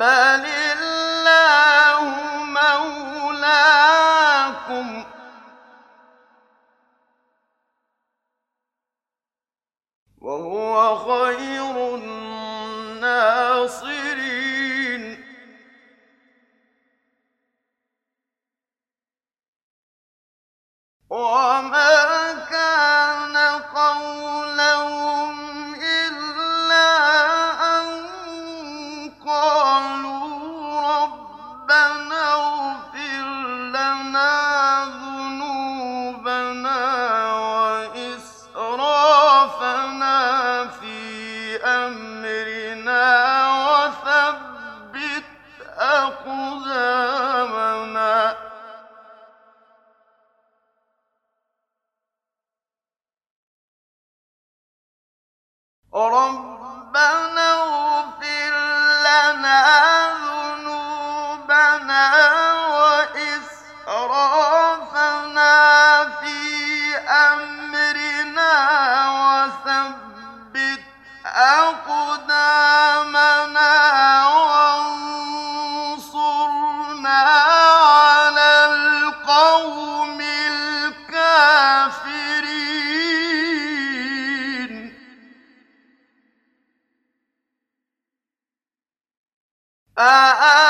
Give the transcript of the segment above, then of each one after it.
بل الله مولاكم وهو خير الناصرين وما Ah, ah.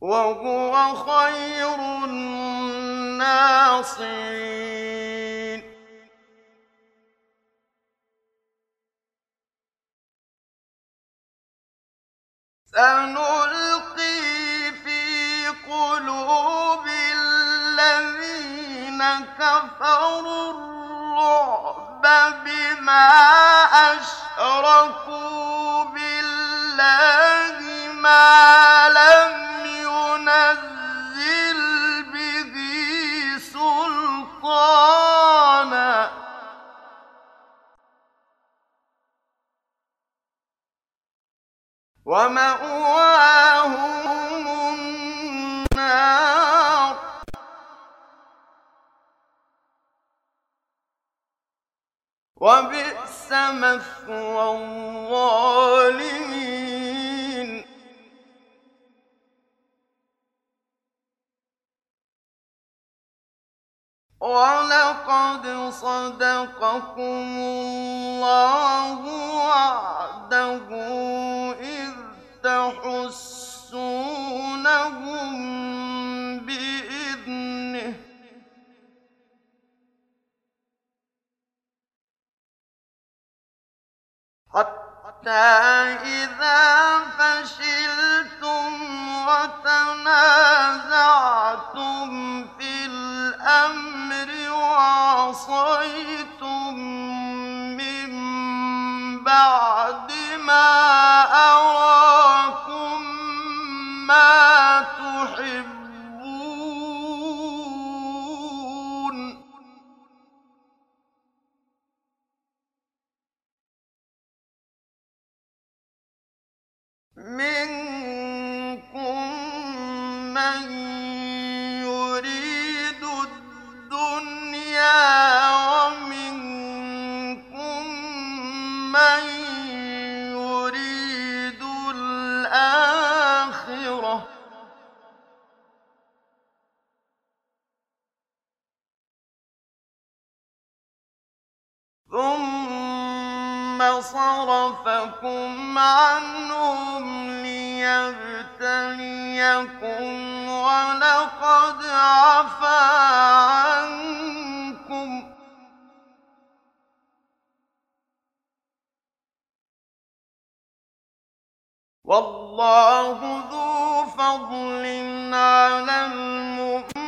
وهو خير الناصرين. سنلقي في قلوب الذين كفروا الرعب بما أشركوا ومأواهم النار. وبئس مثوى الظالمين. ولقد صدقكم الله وعده تحسونهم بإذنه. حتى إذا فشلتم وتنازعتم في الأمر وعصيتم ثم صرفكم عنهم ليبتليكم ولقد عفا عنكم. والله ذو فضل على المؤمنين.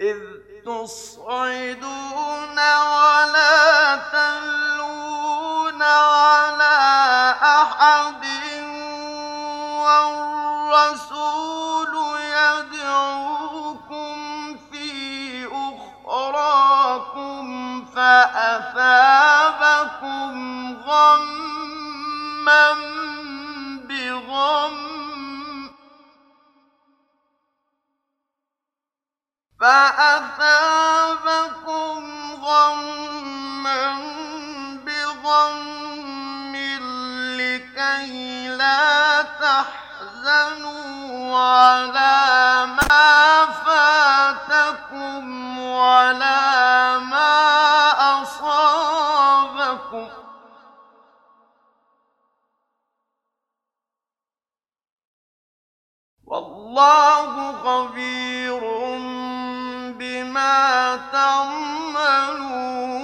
إذ تصعدون ولا تلون على أحد والرسول فأثابكم لكي لا تحزنوا على ما فاتكم ما أصابكم. والله خبير تَعْمَلُونَ